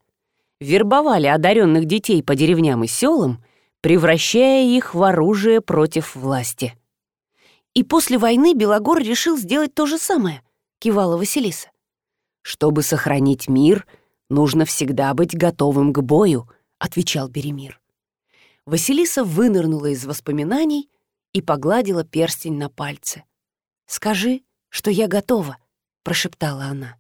Вербовали одаренных детей по деревням и селам, превращая их в оружие против власти. «И после войны Белогор решил сделать то же самое», — кивала Василиса. «Чтобы сохранить мир, нужно всегда быть готовым к бою», — отвечал Беремир. Василиса вынырнула из воспоминаний и погладила перстень на пальце. «Скажи, что я готова», — прошептала она.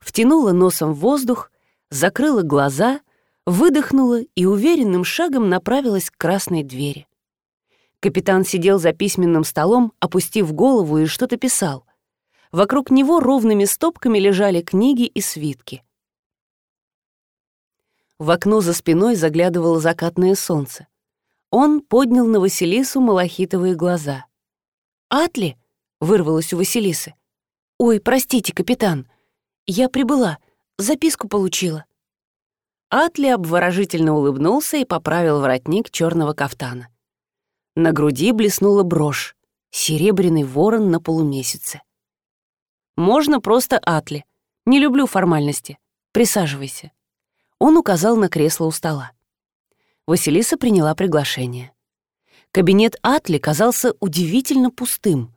Втянула носом воздух, закрыла глаза, выдохнула и уверенным шагом направилась к красной двери. Капитан сидел за письменным столом, опустив голову и что-то писал. Вокруг него ровными стопками лежали книги и свитки. В окно за спиной заглядывало закатное солнце. Он поднял на Василису малахитовые глаза. «Атли?» — вырвалось у Василисы. «Ой, простите, капитан. Я прибыла, записку получила». Атли обворожительно улыбнулся и поправил воротник черного кафтана. На груди блеснула брошь, серебряный ворон на полумесяце. «Можно просто Атли. Не люблю формальности. Присаживайся». Он указал на кресло у стола. Василиса приняла приглашение. Кабинет Атли казался удивительно пустым.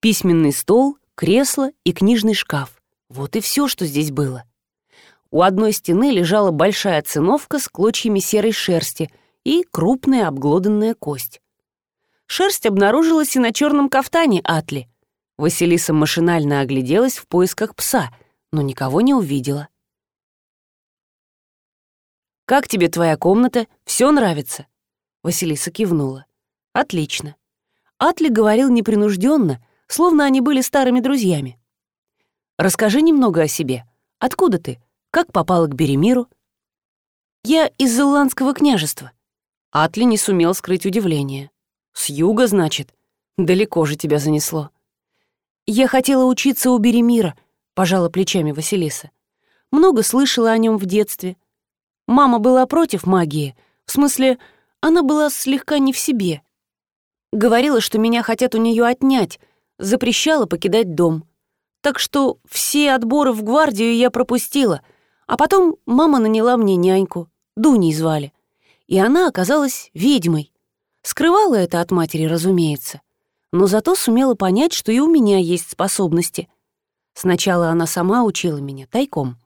Письменный стол, кресло и книжный шкаф. Вот и все, что здесь было. У одной стены лежала большая циновка с клочьями серой шерсти и крупная обглоданная кость. Шерсть обнаружилась и на черном кафтане Атли. Василиса машинально огляделась в поисках пса, но никого не увидела. «Как тебе твоя комната? Все нравится?» Василиса кивнула. «Отлично». Атли говорил непринужденно, словно они были старыми друзьями. «Расскажи немного о себе. Откуда ты? Как попала к Беремиру?» «Я из Иландского княжества». Атли не сумел скрыть удивление. «С юга, значит? Далеко же тебя занесло». «Я хотела учиться у Беремира», — пожала плечами Василиса. «Много слышала о нем в детстве. Мама была против магии. В смысле, она была слегка не в себе. Говорила, что меня хотят у нее отнять, запрещала покидать дом. Так что все отборы в гвардию я пропустила, а потом мама наняла мне няньку, Дуней звали. И она оказалась ведьмой. Скрывала это от матери, разумеется, но зато сумела понять, что и у меня есть способности. Сначала она сама учила меня тайком.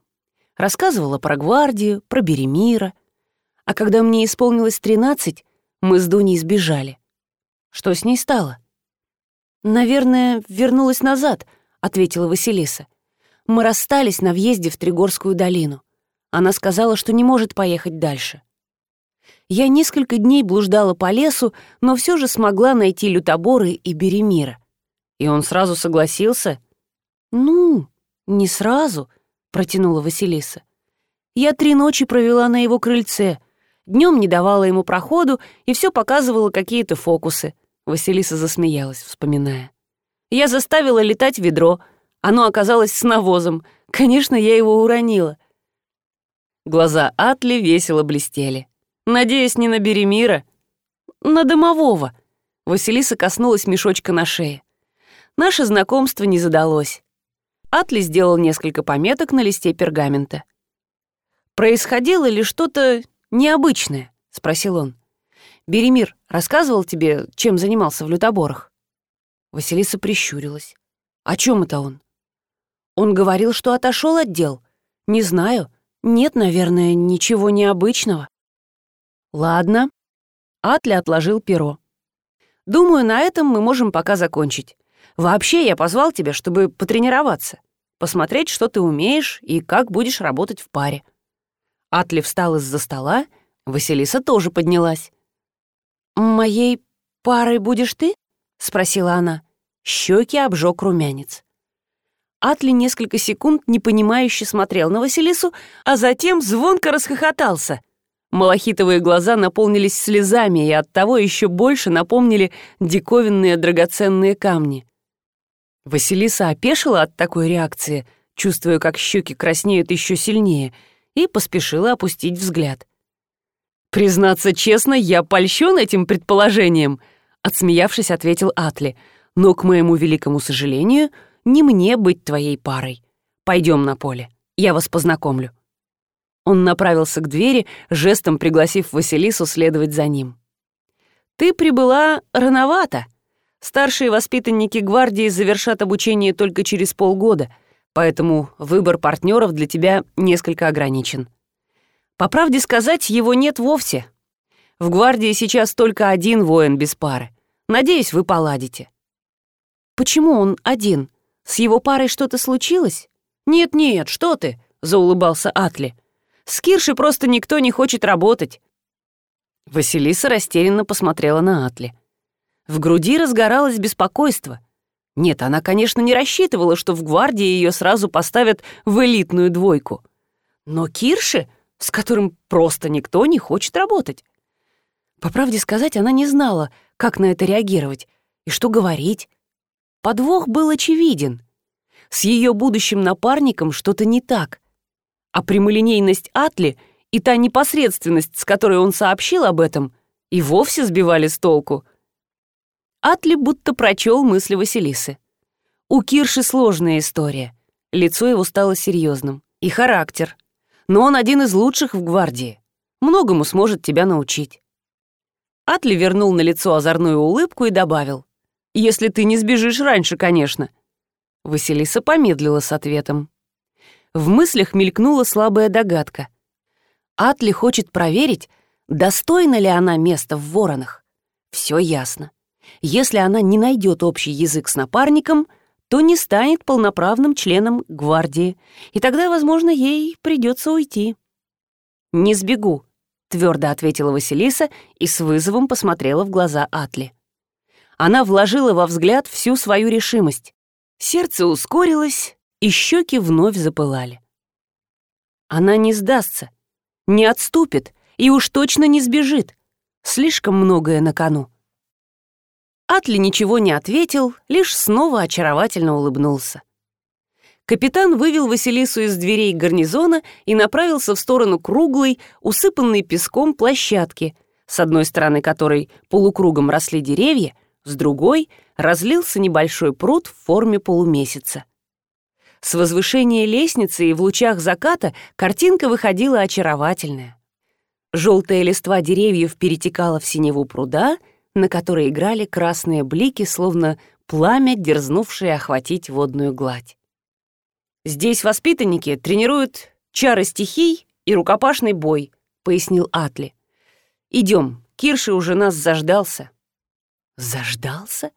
Рассказывала про гвардию, про Беремира. А когда мне исполнилось тринадцать, мы с Дуней сбежали. Что с ней стало? «Наверное, вернулась назад», — ответила Василиса. «Мы расстались на въезде в Тригорскую долину. Она сказала, что не может поехать дальше. Я несколько дней блуждала по лесу, но все же смогла найти лютоборы и Беремира. И он сразу согласился? «Ну, не сразу», — протянула Василиса. «Я три ночи провела на его крыльце. Днем не давала ему проходу и все показывала какие-то фокусы». Василиса засмеялась, вспоминая. «Я заставила летать ведро. Оно оказалось с навозом. Конечно, я его уронила». Глаза Атли весело блестели. Надеюсь, не на Беремира. На домового. Василиса коснулась мешочка на шее. Наше знакомство не задалось. Атли сделал несколько пометок на листе пергамента. «Происходило ли что-то необычное?» — спросил он. «Беремир рассказывал тебе, чем занимался в лютоборах?» Василиса прищурилась. «О чем это он?» «Он говорил, что отошел от дел. Не знаю. Нет, наверное, ничего необычного». «Ладно». Атли отложил перо. «Думаю, на этом мы можем пока закончить. Вообще, я позвал тебя, чтобы потренироваться, посмотреть, что ты умеешь и как будешь работать в паре». Атли встал из-за стола, Василиса тоже поднялась. «Моей парой будешь ты?» — спросила она. Щеки обжег румянец. Атли несколько секунд непонимающе смотрел на Василису, а затем звонко расхохотался. Малахитовые глаза наполнились слезами и оттого еще больше напомнили диковинные драгоценные камни. Василиса опешила от такой реакции, чувствуя, как щеки краснеют еще сильнее, и поспешила опустить взгляд. «Признаться честно, я польщен этим предположением», — отсмеявшись, ответил Атли. «Но, к моему великому сожалению, — не мне быть твоей парой. Пойдем на поле, я вас познакомлю». Он направился к двери, жестом пригласив Василису следовать за ним. «Ты прибыла рановато. Старшие воспитанники гвардии завершат обучение только через полгода, поэтому выбор партнеров для тебя несколько ограничен. По правде сказать, его нет вовсе. В гвардии сейчас только один воин без пары. Надеюсь, вы поладите». «Почему он один?» С его парой что-то случилось? Нет-нет, что ты, заулыбался Атли. С Киршей просто никто не хочет работать. Василиса растерянно посмотрела на Атли. В груди разгоралось беспокойство. Нет, она, конечно, не рассчитывала, что в гвардии ее сразу поставят в элитную двойку. Но Кирши, с которым просто никто не хочет работать. По правде сказать, она не знала, как на это реагировать и что говорить. Подвох был очевиден. С ее будущим напарником что-то не так. А прямолинейность Атли и та непосредственность, с которой он сообщил об этом, и вовсе сбивали с толку. Атли будто прочел мысли Василисы. У Кирши сложная история. Лицо его стало серьезным. И характер. Но он один из лучших в гвардии. Многому сможет тебя научить. Атли вернул на лицо озорную улыбку и добавил. Если ты не сбежишь раньше, конечно». Василиса помедлила с ответом. В мыслях мелькнула слабая догадка. Атли хочет проверить, достойна ли она места в воронах. Все ясно. Если она не найдет общий язык с напарником, то не станет полноправным членом гвардии, и тогда, возможно, ей придется уйти. «Не сбегу», — твердо ответила Василиса и с вызовом посмотрела в глаза Атли. Она вложила во взгляд всю свою решимость. Сердце ускорилось, и щеки вновь запылали. Она не сдастся, не отступит и уж точно не сбежит. Слишком многое на кону. Атли ничего не ответил, лишь снова очаровательно улыбнулся. Капитан вывел Василису из дверей гарнизона и направился в сторону круглой, усыпанной песком площадки, с одной стороны которой полукругом росли деревья, с другой разлился небольшой пруд в форме полумесяца. С возвышения лестницы и в лучах заката картинка выходила очаровательная. Желтая листва деревьев перетекала в синеву пруда, на которой играли красные блики, словно пламя, дерзнувшее охватить водную гладь. «Здесь воспитанники тренируют чары стихий и рукопашный бой», — пояснил Атли. «Идем, Кирши уже нас заждался». Заждался?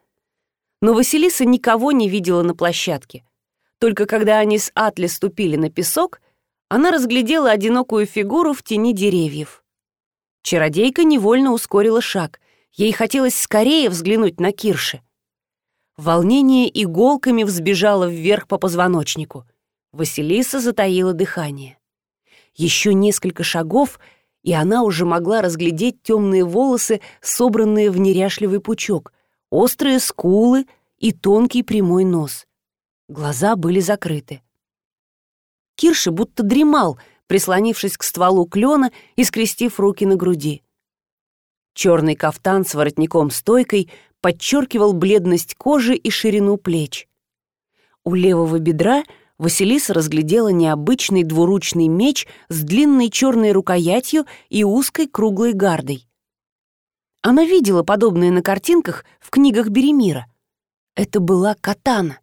Но Василиса никого не видела на площадке. Только когда они с Атли ступили на песок, она разглядела одинокую фигуру в тени деревьев. Чародейка невольно ускорила шаг. Ей хотелось скорее взглянуть на Кирши. Волнение иголками взбежало вверх по позвоночнику. Василиса затаила дыхание. Еще несколько шагов — и она уже могла разглядеть темные волосы, собранные в неряшливый пучок, острые скулы и тонкий прямой нос. Глаза были закрыты. Кирши будто дремал, прислонившись к стволу клена и скрестив руки на груди. Черный кафтан с воротником-стойкой подчеркивал бледность кожи и ширину плеч. У левого бедра — Василиса разглядела необычный двуручный меч с длинной черной рукоятью и узкой круглой гардой. Она видела подобные на картинках в книгах Беремира. Это была катана.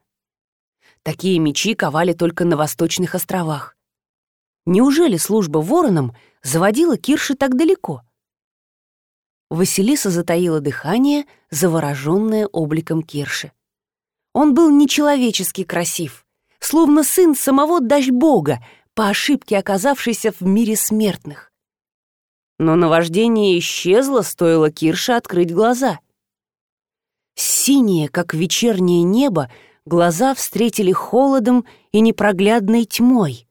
Такие мечи ковали только на Восточных островах. Неужели служба вороном заводила Кирши так далеко? Василиса затаила дыхание, завороженное обликом Кирши. Он был нечеловечески красив словно сын самого Дащ-бога, по ошибке оказавшийся в мире смертных. Но наваждение исчезло, стоило Кирше открыть глаза. Синее, как вечернее небо, глаза встретили холодом и непроглядной тьмой.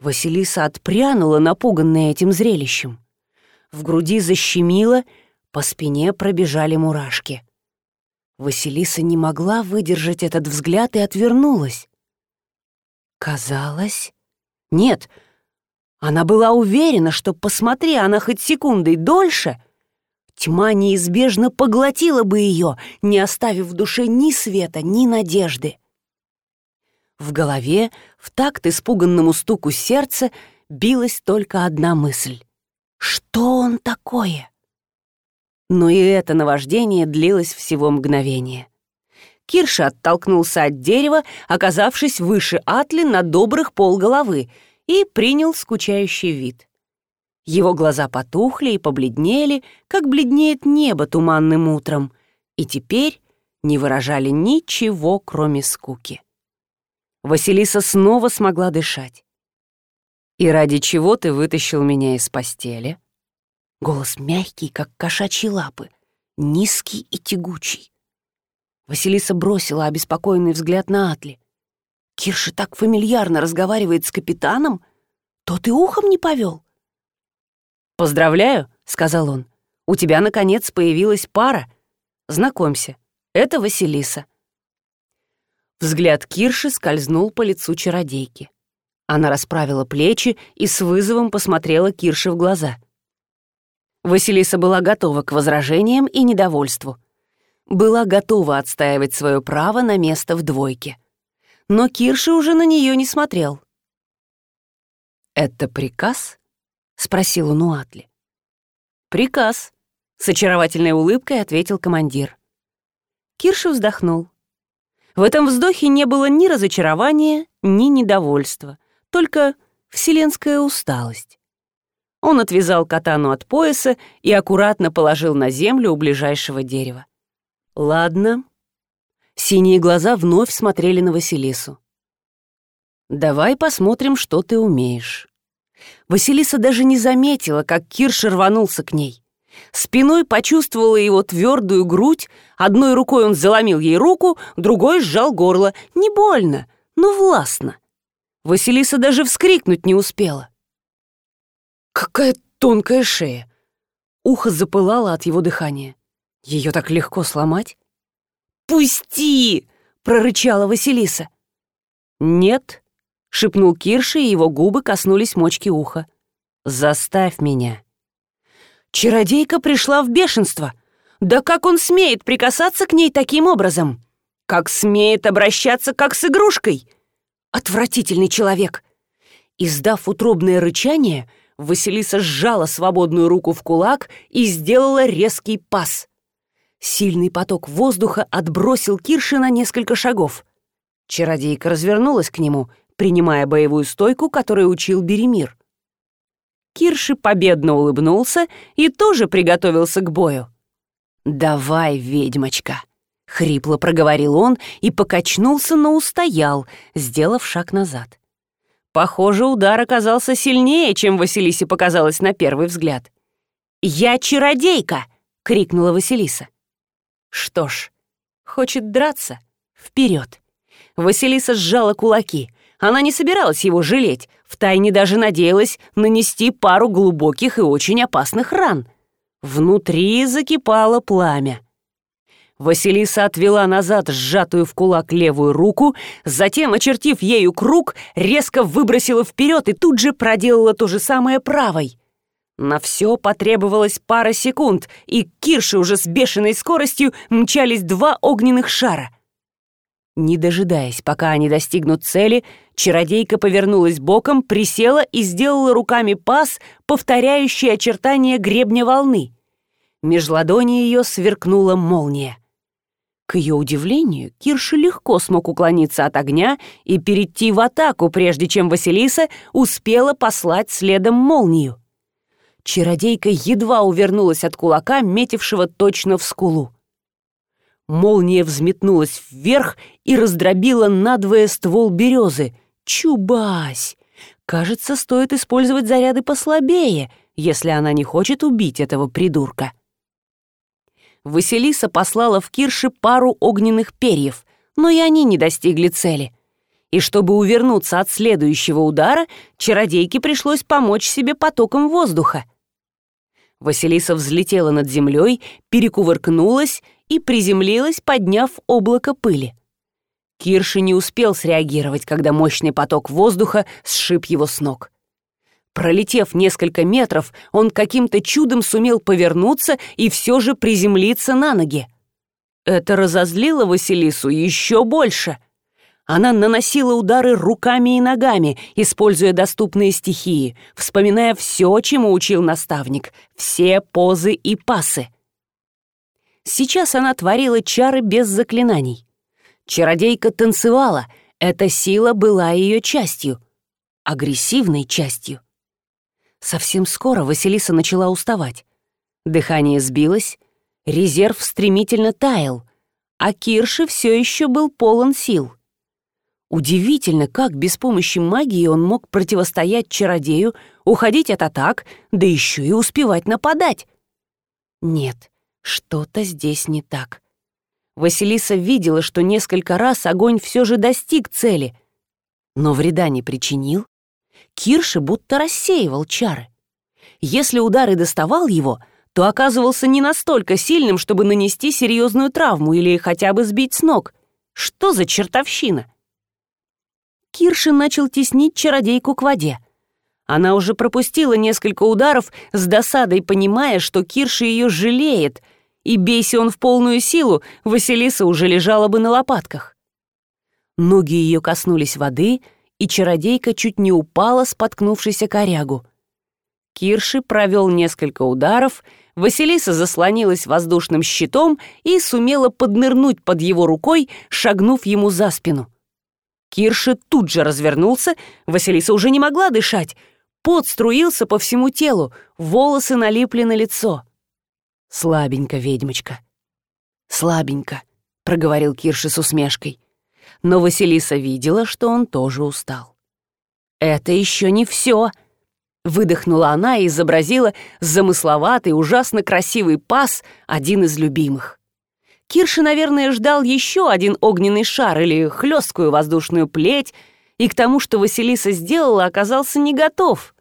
Василиса отпрянула, напуганная этим зрелищем. В груди защемило, по спине пробежали мурашки. Василиса не могла выдержать этот взгляд и отвернулась. Казалось... Нет, она была уверена, что, посмотри она хоть секундой дольше, тьма неизбежно поглотила бы ее, не оставив в душе ни света, ни надежды. В голове, в такт испуганному стуку сердца, билась только одна мысль. Что он такое? Но и это наваждение длилось всего мгновение. Кирша оттолкнулся от дерева, оказавшись выше Атли на добрых полголовы, и принял скучающий вид. Его глаза потухли и побледнели, как бледнеет небо туманным утром, и теперь не выражали ничего, кроме скуки. Василиса снова смогла дышать. «И ради чего ты вытащил меня из постели?» Голос мягкий, как кошачьи лапы, низкий и тягучий. Василиса бросила обеспокоенный взгляд на Атли. Кирша так фамильярно разговаривает с капитаном, то ты ухом не повел. «Поздравляю», — сказал он. «У тебя, наконец, появилась пара. Знакомься, это Василиса». Взгляд Кирши скользнул по лицу чародейки. Она расправила плечи и с вызовом посмотрела Кирше в глаза. Василиса была готова к возражениям и недовольству. Была готова отстаивать свое право на место в двойке. Но Кирши уже на нее не смотрел. «Это приказ?» — спросил он у Атли. «Приказ», — с очаровательной улыбкой ответил командир. Кирши вздохнул. В этом вздохе не было ни разочарования, ни недовольства, только вселенская усталость. Он отвязал катану от пояса и аккуратно положил на землю у ближайшего дерева. «Ладно». Синие глаза вновь смотрели на Василису. «Давай посмотрим, что ты умеешь». Василиса даже не заметила, как Кирш рванулся к ней. Спиной почувствовала его твердую грудь, одной рукой он заломил ей руку, другой сжал горло. Не больно, но властно. Василиса даже вскрикнуть не успела. Какая тонкая шея! Ухо запылало от его дыхания. Ее так легко сломать? «Пусти!» — прорычала Василиса. «Нет», — шепнул Кирши, и его губы коснулись мочки уха. «Заставь меня». Чародейка пришла в бешенство. Да как он смеет прикасаться к ней таким образом? Как смеет обращаться как с игрушкой? Отвратительный человек. Издав утробное рычание, Василиса сжала свободную руку в кулак и сделала резкий пас. Сильный поток воздуха отбросил Кирши на несколько шагов. Чародейка развернулась к нему, принимая боевую стойку, которой учил Беремир. Кирши победно улыбнулся и тоже приготовился к бою. «Давай, ведьмочка!» — хрипло проговорил он и покачнулся, но устоял, сделав шаг назад. Похоже, удар оказался сильнее, чем Василисе показалось на первый взгляд. «Я чародейка!» — крикнула Василиса. Что ж, хочет драться? Вперед! Василиса сжала кулаки. Она не собиралась его жалеть, втайне даже надеялась нанести пару глубоких и очень опасных ран. Внутри закипало пламя. Василиса отвела назад сжатую в кулак левую руку, затем, очертив ею круг, резко выбросила вперед и тут же проделала то же самое правой. На все потребовалось пара секунд, и к Кирше уже с бешеной скоростью мчались два огненных шара. Не дожидаясь, пока они достигнут цели, чародейка повернулась боком, присела и сделала руками пас, повторяющий очертания гребня волны. Меж ладони ее сверкнула молния. К ее удивлению, Кирша легко смог уклониться от огня и перейти в атаку, прежде чем Василиса успела послать следом молнию. Чародейка едва увернулась от кулака, метившего точно в скулу. Молния взметнулась вверх и раздробила надвое ствол березы. Чубась! Кажется, стоит использовать заряды послабее, если она не хочет убить этого придурка. Василиса послала в Кирше пару огненных перьев, но и они не достигли цели. И чтобы увернуться от следующего удара, чародейке пришлось помочь себе потоком воздуха. Василиса взлетела над землей, перекувыркнулась и приземлилась, подняв облако пыли. Кирши не успел среагировать, когда мощный поток воздуха сшиб его с ног. Пролетев несколько метров, он каким-то чудом сумел повернуться и все же приземлиться на ноги. Это разозлило Василису еще больше. Она наносила удары руками и ногами, используя доступные стихии, вспоминая все, чему учил наставник, все позы и пасы. Сейчас она творила чары без заклинаний. Чародейка танцевала, эта сила была ее частью, агрессивной частью. Совсем скоро Василиса начала уставать. Дыхание сбилось, резерв стремительно таял, а Кирши все еще был полон сил. Удивительно, как без помощи магии он мог противостоять чародею, уходить от атак, да еще и успевать нападать. Нет, что-то здесь не так. Василиса видела, что несколько раз огонь все же достиг цели, но вреда не причинил. Кирши будто рассеивал чары. Если удар и доставал его, то оказывался не настолько сильным, чтобы нанести серьезную травму или хотя бы сбить с ног. Что за чертовщина? Кирши начал теснить чародейку к воде. Она уже пропустила несколько ударов, с досадой понимая, что Кирши ее жалеет, и бейся он в полную силу, Василиса уже лежала бы на лопатках. Ноги ее коснулись воды — и чародейка чуть не упала, споткнувшись о корягу. Кирши провел несколько ударов, Василиса заслонилась воздушным щитом и сумела поднырнуть под его рукой, шагнув ему за спину. Кирши тут же развернулся, Василиса уже не могла дышать. Пот струился по всему телу, волосы налипли на лицо. «Слабенько, ведьмочка». «Слабенько», — проговорил Кирши с усмешкой но Василиса видела, что он тоже устал. «Это еще не все!» Выдохнула она и изобразила замысловатый, ужасно красивый пас, один из любимых. Кирши, наверное, ждал еще один огненный шар или хлесткую воздушную плеть, и к тому, что Василиса сделала, оказался не готов.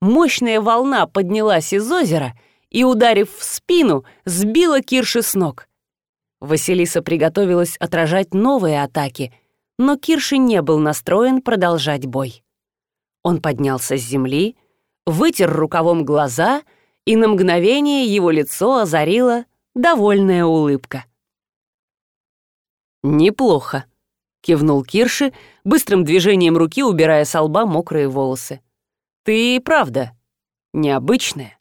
Мощная волна поднялась из озера и, ударив в спину, сбила Кирши с ног. Василиса приготовилась отражать новые атаки, но Кирши не был настроен продолжать бой. Он поднялся с земли, вытер рукавом глаза, и на мгновение его лицо озарила довольная улыбка. «Неплохо», — кивнул Кирши, быстрым движением руки убирая с лба мокрые волосы. «Ты правда необычная».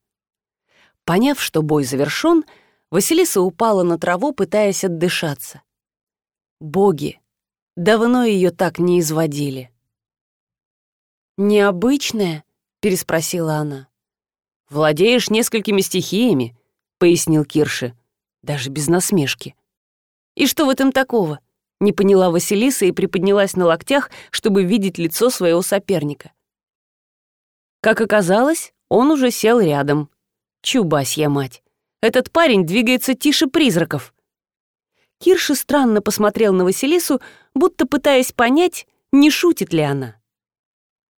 Поняв, что бой завершен, Василиса упала на траву, пытаясь отдышаться. Боги, давно ее так не изводили. «Необычная?» — переспросила она. «Владеешь несколькими стихиями», — пояснил Кирши, даже без насмешки. «И что в этом такого?» — не поняла Василиса и приподнялась на локтях, чтобы видеть лицо своего соперника. Как оказалось, он уже сел рядом. Чубасья мать. Этот парень двигается тише призраков. Кирши странно посмотрел на Василису, будто пытаясь понять, не шутит ли она.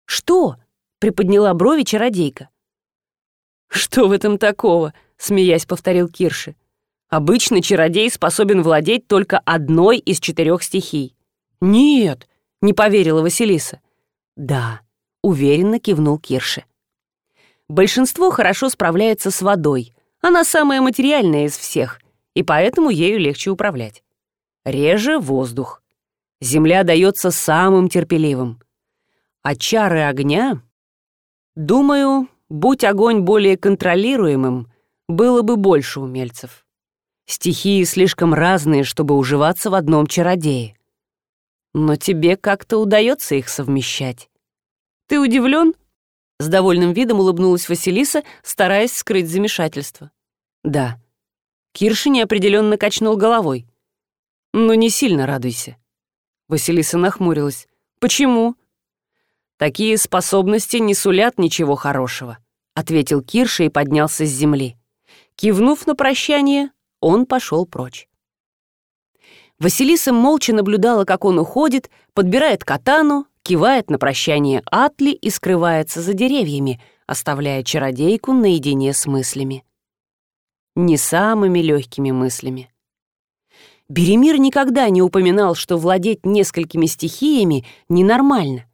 «Что?» — приподняла брови чародейка. «Что в этом такого?» — смеясь повторил Кирши. «Обычно чародей способен владеть только одной из четырех стихий». «Нет», — не поверила Василиса. «Да», — уверенно кивнул Кирши. Большинство хорошо справляется с водой, она самая материальная из всех, и поэтому ею легче управлять. Реже воздух. Земля дается самым терпеливым. А чары огня... Думаю, будь огонь более контролируемым, было бы больше умельцев. Стихии слишком разные, чтобы уживаться в одном чародее. Но тебе как-то удается их совмещать. Ты удивлен? С довольным видом улыбнулась Василиса, стараясь скрыть замешательство. «Да». Кирши неопределенно качнул головой. «Ну, не сильно радуйся». Василиса нахмурилась. «Почему?» «Такие способности не сулят ничего хорошего», — ответил Кирша и поднялся с земли. Кивнув на прощание, он пошел прочь. Василиса молча наблюдала, как он уходит, подбирает катану, кивает на прощание Атли и скрывается за деревьями, оставляя чародейку наедине с мыслями. Не самыми легкими мыслями. Беремир никогда не упоминал, что владеть несколькими стихиями ненормально.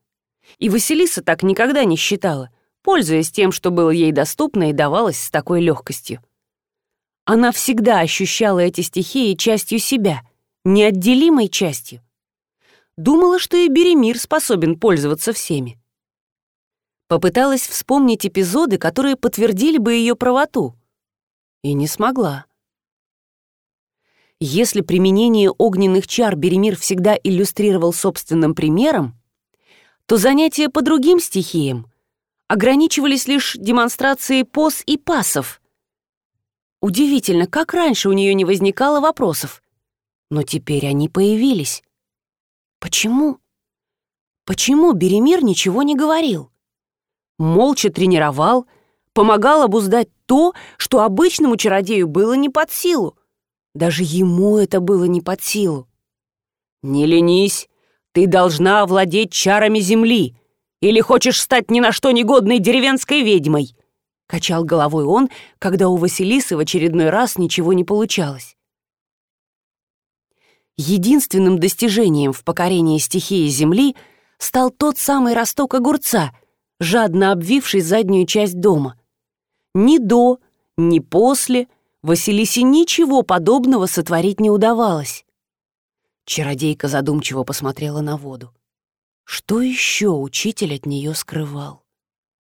И Василиса так никогда не считала, пользуясь тем, что было ей доступно и давалось с такой легкостью. Она всегда ощущала эти стихии частью себя, неотделимой частью. Думала, что и Беремир способен пользоваться всеми. Попыталась вспомнить эпизоды, которые подтвердили бы ее правоту. И не смогла. Если применение огненных чар Беремир всегда иллюстрировал собственным примером, то занятия по другим стихиям ограничивались лишь демонстрацией поз и пасов. Удивительно, как раньше у нее не возникало вопросов. Но теперь они появились. Почему? Почему Беремир ничего не говорил? Молча тренировал, помогал обуздать то, что обычному чародею было не под силу. Даже ему это было не под силу. «Не ленись, ты должна овладеть чарами земли. Или хочешь стать ни на что негодной деревенской ведьмой?» Качал головой он, когда у Василисы в очередной раз ничего не получалось. Единственным достижением в покорении стихии земли стал тот самый росток огурца, жадно обвивший заднюю часть дома. Ни до, ни после Василисе ничего подобного сотворить не удавалось. Чародейка задумчиво посмотрела на воду. Что еще учитель от нее скрывал?